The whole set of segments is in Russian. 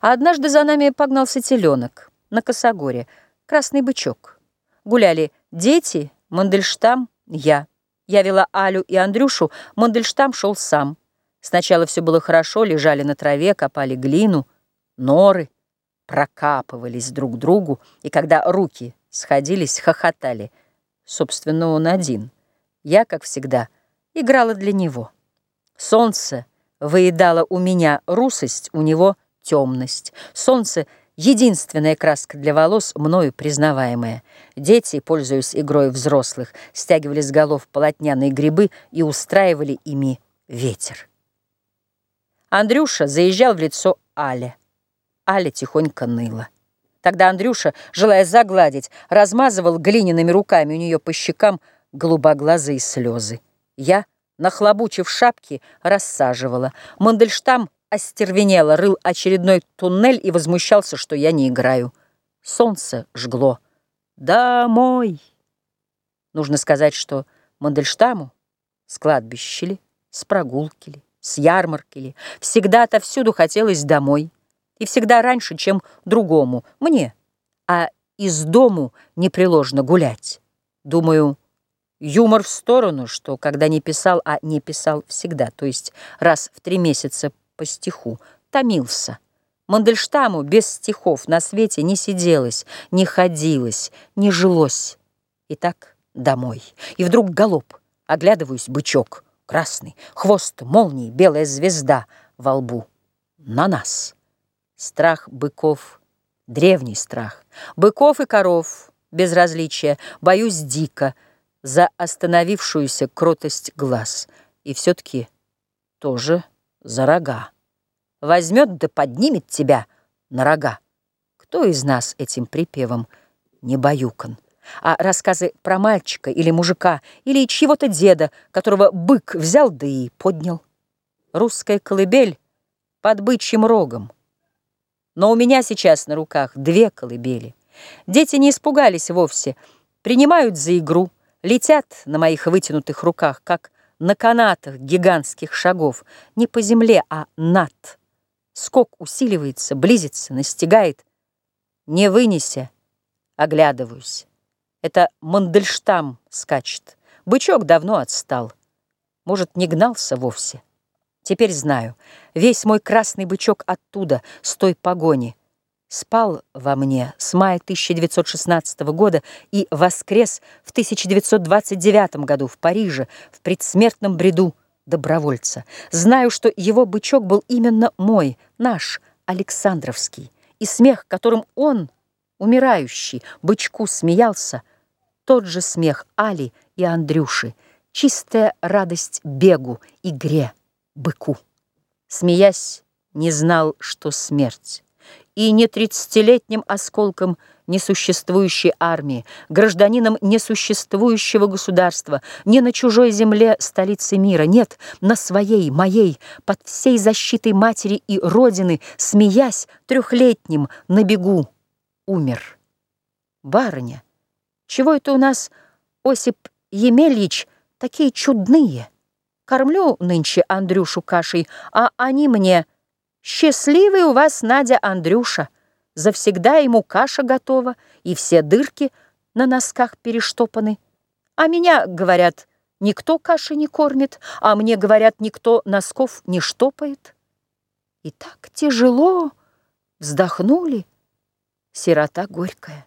А однажды за нами погнался теленок на косогоре, красный бычок. Гуляли дети, Мандельштам, я. Я вела Алю и Андрюшу, Мандельштам шел сам. Сначала все было хорошо, лежали на траве, копали глину, норы, прокапывались друг к другу, и когда руки сходились, хохотали. Собственно, он один. Я, как всегда, играла для него. Солнце выедало у меня русость, у него темность. Солнце — единственная краска для волос, мною признаваемая. Дети, пользуясь игрой взрослых, стягивали с голов полотняные грибы и устраивали ими ветер. Андрюша заезжал в лицо Але. Аля тихонько ныла. Тогда Андрюша, желая загладить, размазывал глиняными руками у нее по щекам голубоглазые слезы. Я, нахлобучив шапки, рассаживала. Мандельштам остервенело, рыл очередной туннель и возмущался, что я не играю. Солнце жгло. Домой! Нужно сказать, что Мандельштаму с кладбища ли, с прогулки ли, с ярмарки ли, всегда-то всюду хотелось домой. И всегда раньше, чем другому, мне. А из дому непреложно гулять. Думаю, юмор в сторону, что когда не писал, а не писал всегда, то есть раз в три месяца по стиху, томился. Мандельштаму без стихов на свете не сиделось, не ходилось, не жилось. И так домой. И вдруг галоп. Оглядываюсь, бычок, красный, хвост молнии, белая звезда во лбу. На нас. Страх быков, древний страх. Быков и коров, безразличие, боюсь дико, за остановившуюся кротость глаз. И все-таки тоже за рога. Возьмет да поднимет тебя на рога. Кто из нас этим припевом не баюкан? А рассказы про мальчика или мужика, или чьего-то деда, которого бык взял да и поднял. Русская колыбель под бычьим рогом. Но у меня сейчас на руках две колыбели. Дети не испугались вовсе, принимают за игру, летят на моих вытянутых руках, как на канатах гигантских шагов, не по земле, а над. Скок усиливается, близится, настигает. Не вынеся, оглядываюсь. Это Мандельштам скачет. Бычок давно отстал. Может, не гнался вовсе. Теперь знаю, весь мой красный бычок оттуда, с той погони — спал во мне с мая 1916 года и воскрес в 1929 году в Париже в предсмертном бреду добровольца. Знаю, что его бычок был именно мой, наш, Александровский, и смех, которым он, умирающий, бычку смеялся, тот же смех Али и Андрюши, чистая радость бегу, игре, быку. Смеясь, не знал, что смерть и не тридцатилетним осколком несуществующей армии, гражданином несуществующего государства, не на чужой земле столицы мира, нет, на своей, моей, под всей защитой матери и родины, смеясь трехлетним на бегу, умер. Барыня, чего это у нас, Осип Емельич, такие чудные? Кормлю нынче Андрюшу кашей, а они мне... Счастливый у вас, Надя Андрюша. Завсегда ему каша готова, и все дырки на носках перештопаны. А меня, говорят, никто каши не кормит, а мне, говорят, никто носков не штопает. И так тяжело вздохнули, сирота горькая.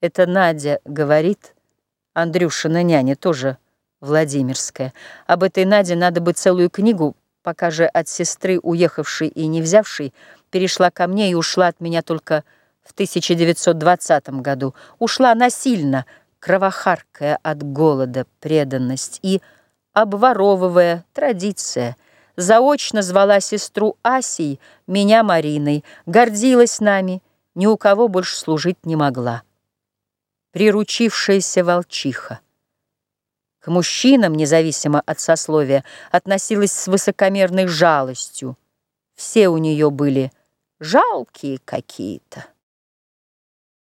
Это Надя говорит, Андрюшина няня тоже Владимирская. Об этой Наде надо бы целую книгу пока же от сестры, уехавшей и не взявшей, перешла ко мне и ушла от меня только в 1920 году. Ушла насильно, кровохаркая от голода преданность и, обворовывая традиция, заочно звала сестру Асей, меня Мариной, гордилась нами, ни у кого больше служить не могла. Приручившаяся волчиха. Мужчинам, независимо от сословия, относилась с высокомерной жалостью. Все у нее были жалкие какие-то.